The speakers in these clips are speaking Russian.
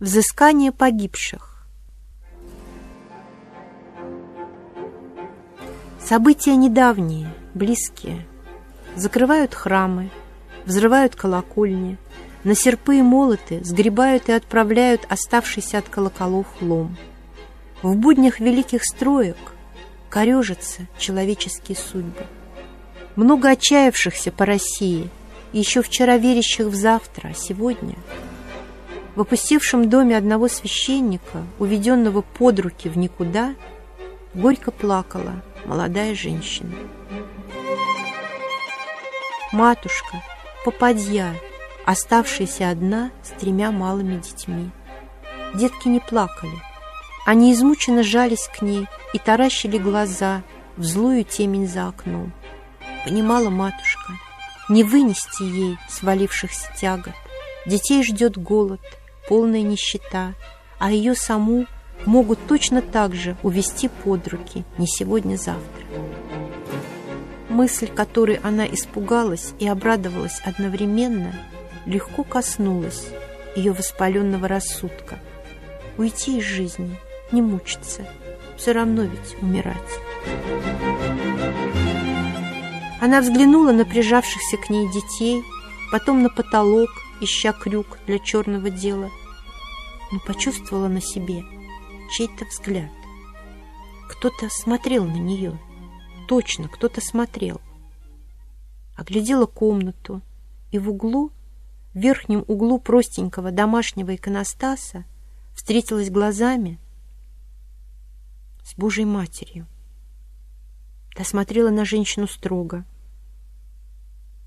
Взыскание погибших. События недавние, близкие. Закрывают храмы, взрывают колокольни, на серпы и молоты сгребают и отправляют оставшийся от колоколов лом. В буднях великих строек корежатся человеческие судьбы. Много отчаявшихся по России, еще вчера верящих в завтра, а сегодня — в опустевшем доме одного священника, уведенного под руки в никуда, горько плакала молодая женщина. Матушка, попадья, оставшаяся одна с тремя малыми детьми. Детки не плакали. Они измученно жались к ней и таращили глаза в злую темень за окном. Понимала матушка, не вынести ей свалившихся тягот. Детей ждет голод — полная нищета, а ее саму могут точно так же увести под руки не сегодня-завтра. Мысль, которой она испугалась и обрадовалась одновременно, легко коснулась ее воспаленного рассудка. Уйти из жизни, не мучиться, все равно ведь умирать. Она взглянула на прижавшихся к ней детей, потом на потолок, ища крюк для черного дела, но почувствовала на себе чей-то взгляд. Кто-то смотрел на нее. Точно, кто-то смотрел. Оглядела комнату, и в углу, в верхнем углу простенького домашнего иконостаса, встретилась глазами с Божьей Матерью. Та на женщину строго.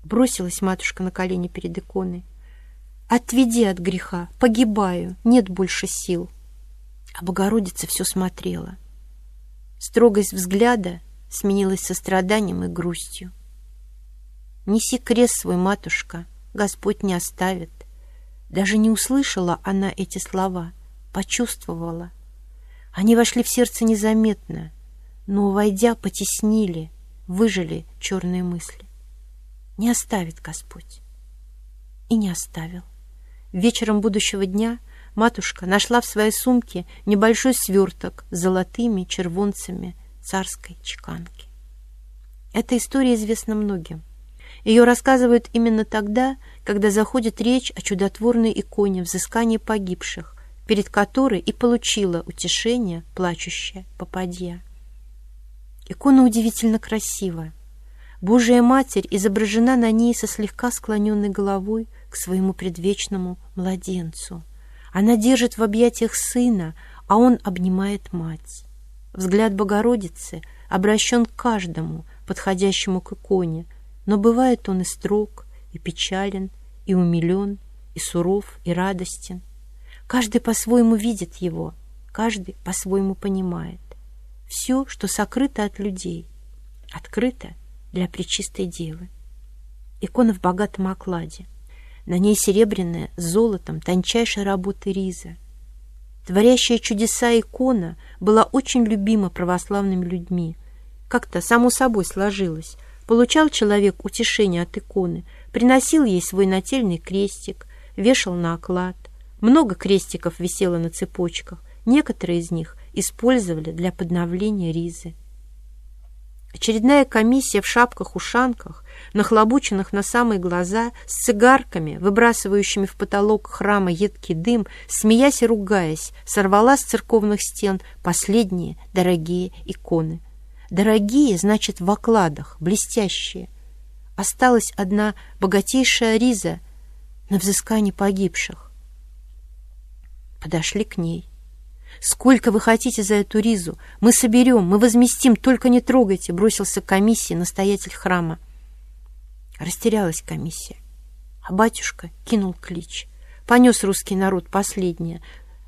Бросилась матушка на колени перед иконой. Отведи от греха, погибаю, нет больше сил. А Богородица все смотрела. Строгость взгляда сменилась состраданием и грустью. «Неси крест свой, матушка, Господь не оставит». Даже не услышала она эти слова, почувствовала. Они вошли в сердце незаметно, но, войдя, потеснили, выжили черные мысли. Не оставит Господь. И не оставил. Вечером будущего дня матушка нашла в своей сумке небольшой сверток с золотыми червонцами царской чеканки. Эта история известна многим. Ее рассказывают именно тогда, когда заходит речь о чудотворной иконе взыскания погибших, перед которой и получила утешение плачущая попадья. Икона удивительно красивая. Божия Матерь изображена на ней со слегка склоненной головой к своему предвечному младенцу. Она держит в объятиях сына, а он обнимает мать. Взгляд Богородицы обращен к каждому, подходящему к иконе, но бывает он и строг, и печален, и умилен, и суров, и радостен. Каждый по-своему видит его, каждый по-своему понимает. Все, что сокрыто от людей, открыто — для Пречистой Девы. Икона в богатом окладе. На ней серебряная, с золотом, тончайшая работа риза. Творящая чудеса икона была очень любима православными людьми. Как-то само собой сложилось. Получал человек утешение от иконы, приносил ей свой нательный крестик, вешал на оклад. Много крестиков висело на цепочках, некоторые из них использовали для подновления ризы. Очередная комиссия в шапках-ушанках, нахлобученных на самые глаза, с цигарками, выбрасывающими в потолок храма едкий дым, смеясь и ругаясь, сорвала с церковных стен последние дорогие иконы. Дорогие, значит, в окладах, блестящие. Осталась одна богатейшая риза на взыскание погибших. Подошли к ней. «Сколько вы хотите за эту ризу? Мы соберем, мы возместим, только не трогайте!» Бросился к комиссии настоятель храма. Растерялась комиссия. А батюшка кинул клич. Понес русский народ последнее.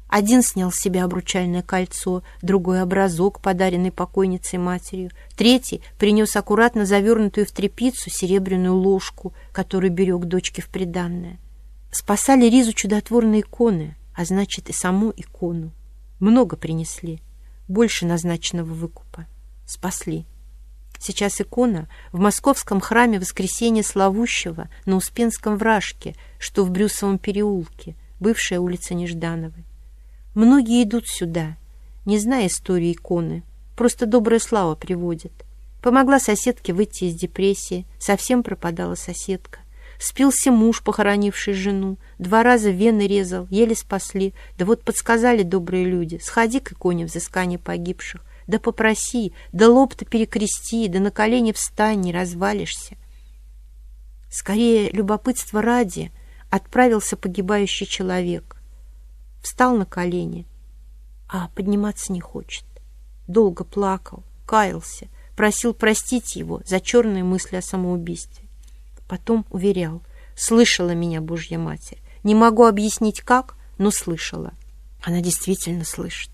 Один снял с себя обручальное кольцо, другой — образок, подаренный покойницей матерью. Третий принес аккуратно завернутую в тряпицу серебряную ложку, которую берег дочке в приданное. Спасали Ризу чудотворные иконы, а значит и саму икону. Много принесли, больше назначенного выкупа. Спасли. Сейчас икона в московском храме Воскресения Славущего на Успенском вражке, что в Брюсовом переулке, бывшая улица Неждановой. Многие идут сюда, не зная истории иконы, просто добрая слава приводит. Помогла соседке выйти из депрессии, совсем пропадала соседка. Спился муж, похоронивший жену, два раза вены резал, еле спасли. Да вот подсказали добрые люди, сходи к иконе взыскания погибших, да попроси, да лоб-то перекрести, да на колени встань, не развалишься. Скорее, любопытство ради отправился погибающий человек. Встал на колени, а подниматься не хочет. Долго плакал, каялся, просил простить его за черные мысли о самоубийстве. Потом уверял, слышала меня Божья Матерь. Не могу объяснить как, но слышала. Она действительно слышит.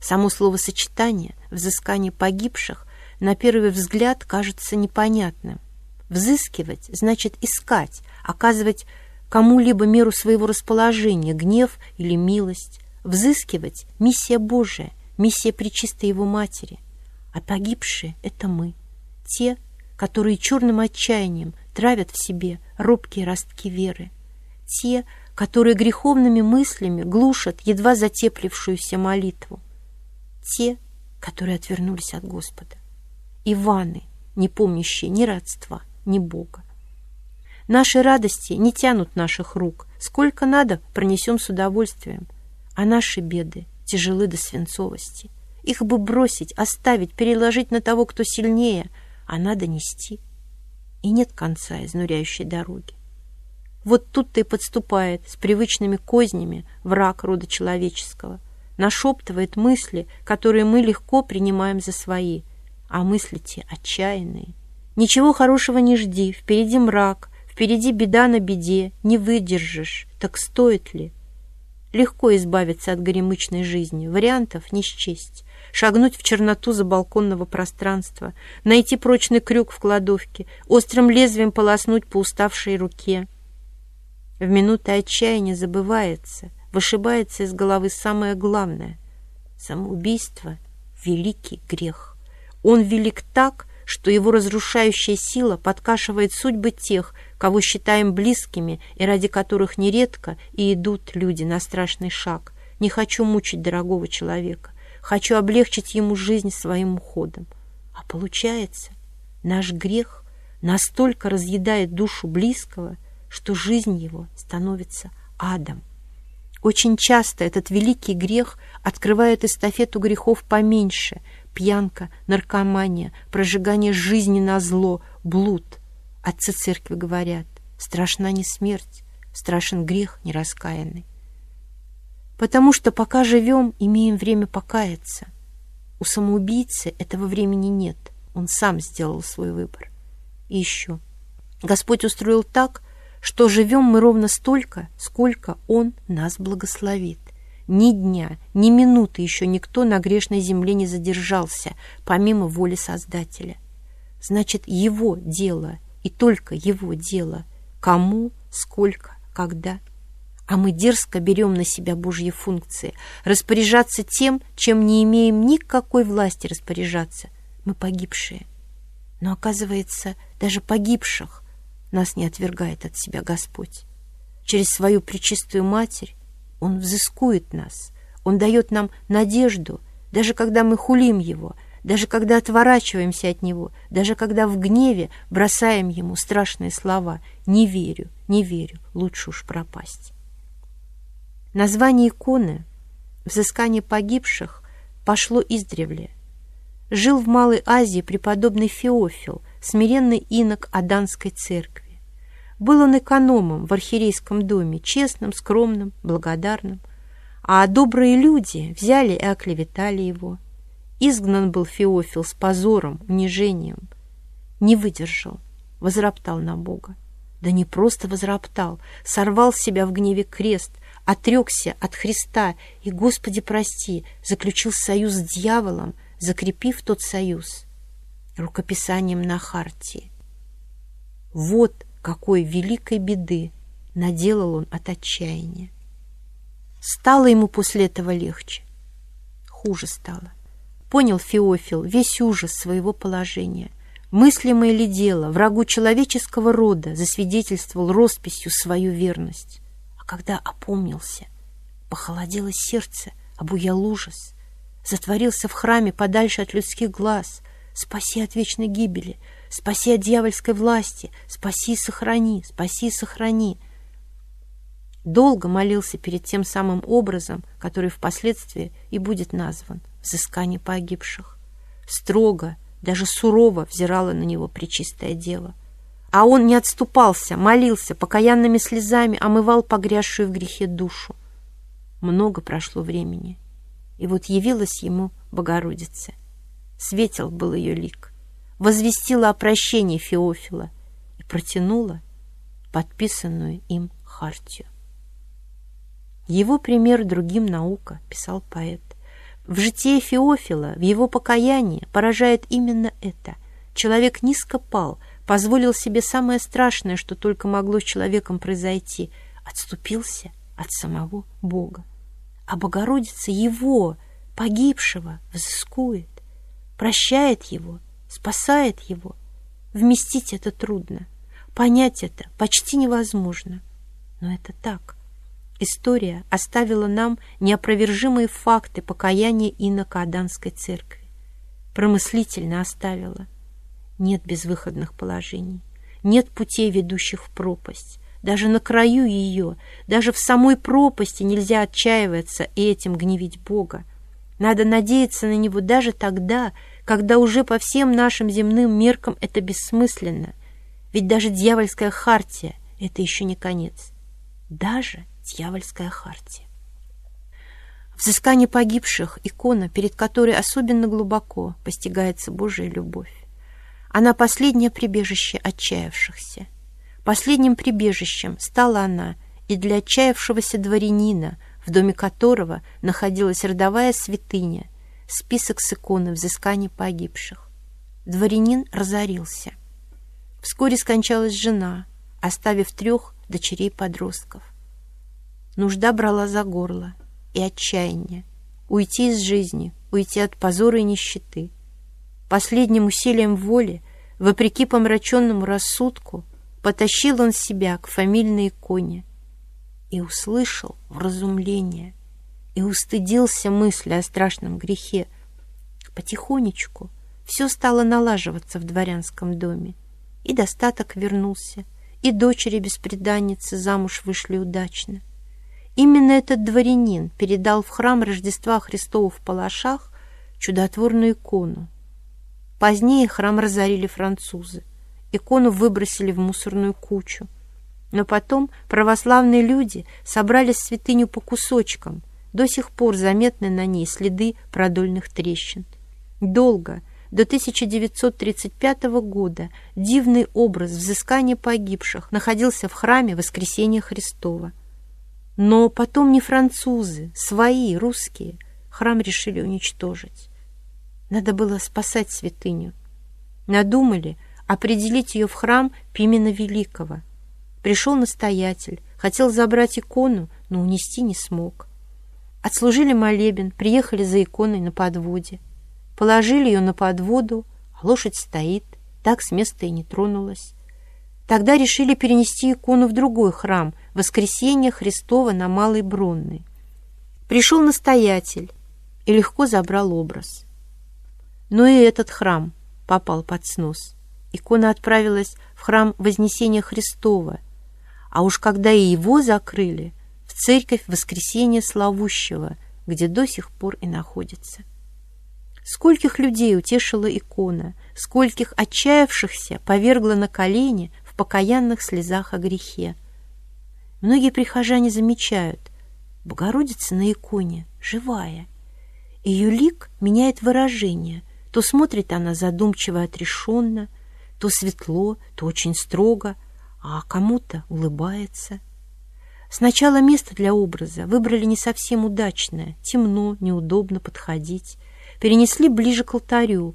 Само словосочетание «взыскание погибших» на первый взгляд кажется непонятным. Взыскивать значит искать, оказывать кому-либо меру своего расположения, гнев или милость. Взыскивать — миссия Божия, миссия Пречистой Его Матери. А погибшие — это мы, те, которые черным отчаянием травят в себе робкие ростки веры. Те, которые греховными мыслями глушат едва затеплившуюся молитву. Те, которые отвернулись от Господа. Иваны, не помнящие ни родства, ни Бога. Наши радости не тянут наших рук. Сколько надо, пронесем с удовольствием. А наши беды тяжелы до свинцовости. Их бы бросить, оставить, переложить на того, кто сильнее, а надо нести и нет конца изнуряющей дороги. Вот тут-то и подступает с привычными кознями враг рода человеческого, нашептывает мысли, которые мы легко принимаем за свои, а мысли те отчаянные. Ничего хорошего не жди, впереди мрак, впереди беда на беде, не выдержишь, так стоит ли? Легко избавиться от горемычной жизни, вариантов не счесть шагнуть в черноту забалконного пространства, найти прочный крюк в кладовке, острым лезвием полоснуть по уставшей руке. В минуты отчаяния забывается, вышибается из головы самое главное. Самоубийство — великий грех. Он велик так, что его разрушающая сила подкашивает судьбы тех, кого считаем близкими и ради которых нередко и идут люди на страшный шаг. Не хочу мучить дорогого человека. Хочу облегчить ему жизнь своим уходом. А получается, наш грех настолько разъедает душу близкого, что жизнь его становится адом. Очень часто этот великий грех открывает эстафету грехов поменьше – пьянка, наркомания, прожигание жизни на зло, блуд. Отцы церкви говорят, страшна не смерть, страшен грех нераскаянный потому что пока живем, имеем время покаяться. У самоубийцы этого времени нет, он сам сделал свой выбор. И еще. Господь устроил так, что живем мы ровно столько, сколько Он нас благословит. Ни дня, ни минуты еще никто на грешной земле не задержался, помимо воли Создателя. Значит, Его дело, и только Его дело, кому, сколько, когда – а мы дерзко берем на себя Божьи функции, распоряжаться тем, чем не имеем никакой власти распоряжаться. Мы погибшие. Но, оказывается, даже погибших нас не отвергает от себя Господь. Через свою пречистую Матерь Он взыскует нас, Он дает нам надежду, даже когда мы хулим Его, даже когда отворачиваемся от Него, даже когда в гневе бросаем Ему страшные слова «не верю, не верю, лучше уж пропасть». Название иконы «Взыскание погибших» пошло издревле. Жил в Малой Азии преподобный Феофил, смиренный инок Аданской церкви. Был он экономом в архиерейском доме, честным, скромным, благодарным. А добрые люди взяли и оклеветали его. Изгнан был Феофил с позором, унижением. Не выдержал, возроптал на Бога. Да не просто возроптал, сорвал с себя в гневе крест, отрекся от Христа и, Господи, прости, заключил союз с дьяволом, закрепив тот союз рукописанием на хартии. Вот какой великой беды наделал он от отчаяния. Стало ему после этого легче. Хуже стало. Понял Феофил весь ужас своего положения. Мыслимое ли дело врагу человеческого рода засвидетельствовал росписью свою верность? А когда опомнился, похолодело сердце обуял ужас. Затворился в храме подальше от людских глаз. Спаси от вечной гибели, спаси от дьявольской власти, спаси и сохрани, спаси и сохрани. Долго молился перед тем самым образом, который впоследствии и будет назван «взыскание погибших». Строго, даже сурово взирала на него причистая дева. А он не отступался, молился, покаянными слезами омывал погрязшую в грехе душу. Много прошло времени, и вот явилась ему Богородица. Светел был ее лик, возвестила о прощении Феофила и протянула подписанную им хартию. Его пример другим наука, писал поэт. В житии Феофила, в его покаянии поражает именно это. Человек низко пал, позволил себе самое страшное, что только могло с человеком произойти, отступился от самого Бога. А Богородица его, погибшего, взыскует, прощает его, спасает его. Вместить это трудно, понять это почти невозможно, но это так. История оставила нам неопровержимые факты покаяния инока Аданской церкви. Промыслительно оставила. Нет безвыходных положений, нет путей, ведущих в пропасть. Даже на краю ее, даже в самой пропасти нельзя отчаиваться и этим гневить Бога. Надо надеяться на Него даже тогда, когда уже по всем нашим земным меркам это бессмысленно. Ведь даже дьявольская хартия — это еще не конец. Даже Дьявольская хартия. Взыскание погибших — икона, перед которой особенно глубоко постигается Божия любовь. Она последнее прибежище отчаявшихся. Последним прибежищем стала она и для отчаявшегося дворянина, в доме которого находилась родовая святыня, список с иконы взыскания погибших. Дворянин разорился. Вскоре скончалась жена, оставив трех дочерей-подростков. Нужда брала за горло и отчаяние. Уйти из жизни, уйти от позора и нищеты. Последним усилием воли, вопреки помраченному рассудку, потащил он себя к фамильной иконе и услышал вразумление, и устыдился мысли о страшном грехе. Потихонечку все стало налаживаться в дворянском доме, и достаток вернулся, и дочери беспреданницы замуж вышли удачно — Именно этот дворянин передал в храм Рождества Христова в Палашах чудотворную икону. Позднее храм разорили французы. Икону выбросили в мусорную кучу. Но потом православные люди собрали святыню по кусочкам. До сих пор заметны на ней следы продольных трещин. Долго, до 1935 года, дивный образ взыскания погибших находился в храме Воскресения Христова. Но потом не французы, свои, русские, храм решили уничтожить. Надо было спасать святыню. Надумали определить ее в храм Пимена Великого. Пришел настоятель, хотел забрать икону, но унести не смог. Отслужили молебен, приехали за иконой на подводе. Положили ее на подводу, а лошадь стоит, так с места и не тронулась. Тогда решили перенести икону в другой храм, Воскресение Христова на Малой Бронной. Пришел настоятель и легко забрал образ. Но и этот храм попал под снос. Икона отправилась в храм Вознесения Христова, а уж когда и его закрыли, в церковь Воскресения Славущего, где до сих пор и находится. Скольких людей утешила икона, скольких отчаявшихся повергла на колени в покаянных слезах о грехе. Многие прихожане замечают, Богородица на иконе живая. Ее лик меняет выражение. То смотрит она задумчиво отрешенно, то светло, то очень строго, а кому-то улыбается. Сначала место для образа выбрали не совсем удачное, темно, неудобно подходить, перенесли ближе к алтарю.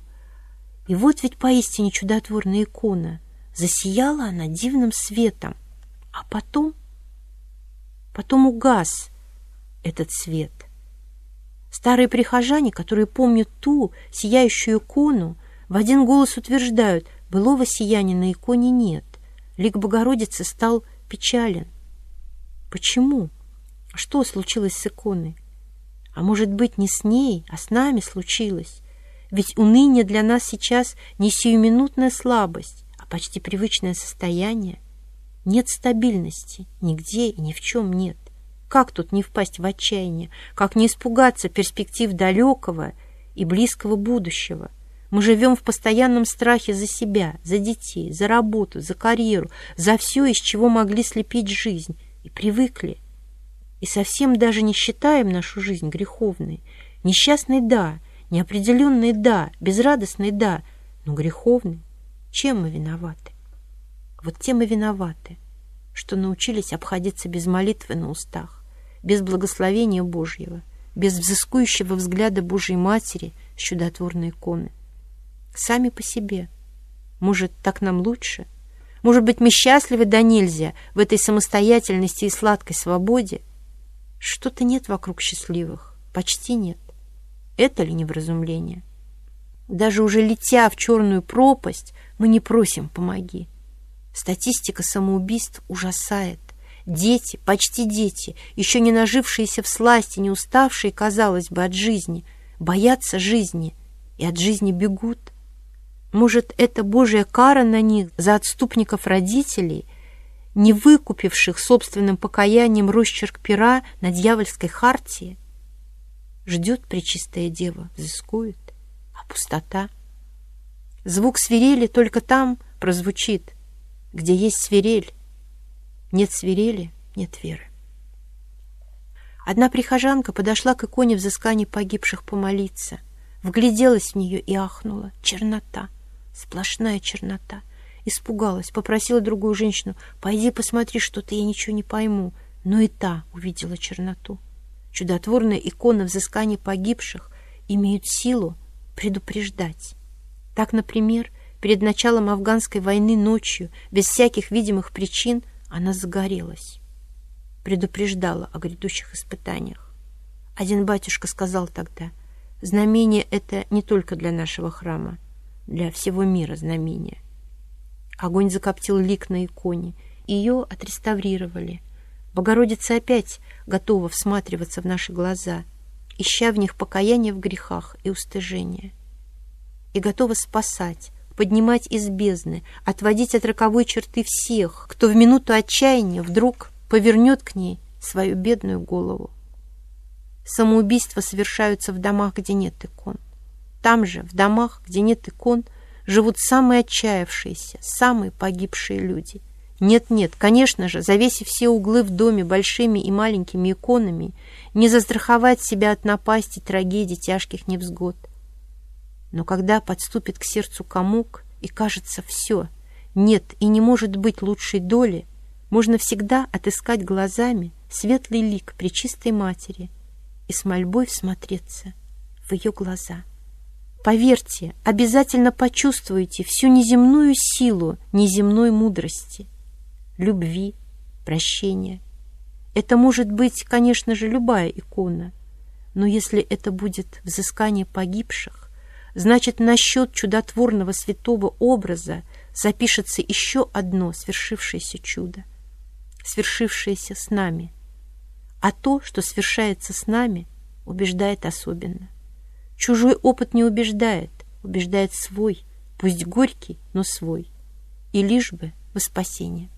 И вот ведь поистине чудотворная икона — Засияла она дивным светом, а потом... Потом угас этот свет. Старые прихожане, которые помнят ту сияющую икону, в один голос утверждают, былого сияния на иконе нет. Лик Богородицы стал печален. Почему? Что случилось с иконой? А может быть, не с ней, а с нами случилось? Ведь уныние для нас сейчас не сиюминутная слабость, а почти привычное состояние. Нет стабильности, нигде и ни в чем нет. Как тут не впасть в отчаяние? Как не испугаться перспектив далекого и близкого будущего? Мы живем в постоянном страхе за себя, за детей, за работу, за карьеру, за все, из чего могли слепить жизнь, и привыкли – и совсем даже не считаем нашу жизнь греховной. Несчастный – да, неопределенный – да, безрадостный – да, но греховный. Чем мы виноваты? Вот тем и виноваты, что научились обходиться без молитвы на устах, без благословения Божьего, без взыскующего взгляда Божьей Матери с чудотворной иконы. Сами по себе. Может, так нам лучше? Может быть, мы счастливы до нельзя в этой самостоятельности и сладкой свободе? Что-то нет вокруг счастливых, почти нет. Это ли невразумление? Даже уже летя в черную пропасть, мы не просим «помоги». Статистика самоубийств ужасает. Дети, почти дети, еще не нажившиеся в сласти, не уставшие, казалось бы, от жизни, боятся жизни и от жизни бегут. Может, это Божья кара на них за отступников родителей – не выкупивших собственным покаянием росчерк пера на дьявольской хартии, ждет пречистая дева, взыскует, а пустота. Звук свирели только там прозвучит, где есть свирель. Нет свирели, нет веры. Одна прихожанка подошла к иконе взысканий погибших помолиться, вгляделась в нее и ахнула. Чернота, сплошная чернота. Испугалась, попросила другую женщину, «Пойди посмотри что-то, я ничего не пойму». Но и та увидела черноту. Чудотворная икона взыскания погибших имеют силу предупреждать. Так, например, перед началом афганской войны ночью, без всяких видимых причин, она загорелась. Предупреждала о грядущих испытаниях. Один батюшка сказал тогда, «Знамение это не только для нашего храма, для всего мира знамение». Огонь закоптил лик на иконе. Ее отреставрировали. Богородица опять готова всматриваться в наши глаза, ища в них покаяние в грехах и устыжение. И готова спасать, поднимать из бездны, отводить от роковой черты всех, кто в минуту отчаяния вдруг повернет к ней свою бедную голову. Самоубийства совершаются в домах, где нет икон. Там же, в домах, где нет икон, живут самые отчаявшиеся, самые погибшие люди. Нет-нет, конечно же, завесив все углы в доме большими и маленькими иконами, не застраховать себя от напасти, трагедий, тяжких невзгод. Но когда подступит к сердцу комок, и кажется все, нет и не может быть лучшей доли, можно всегда отыскать глазами светлый лик Пречистой Матери и с мольбой всмотреться в ее глаза. Поверьте, обязательно почувствуете всю неземную силу неземной мудрости, любви, прощения. Это может быть, конечно же, любая икона, но если это будет взыскание погибших, значит, на счет чудотворного святого образа запишется еще одно свершившееся чудо, свершившееся с нами. А то, что свершается с нами, убеждает особенно. Чужой опыт не убеждает, убеждает свой, пусть горький, но свой. И лишь бы во спасение.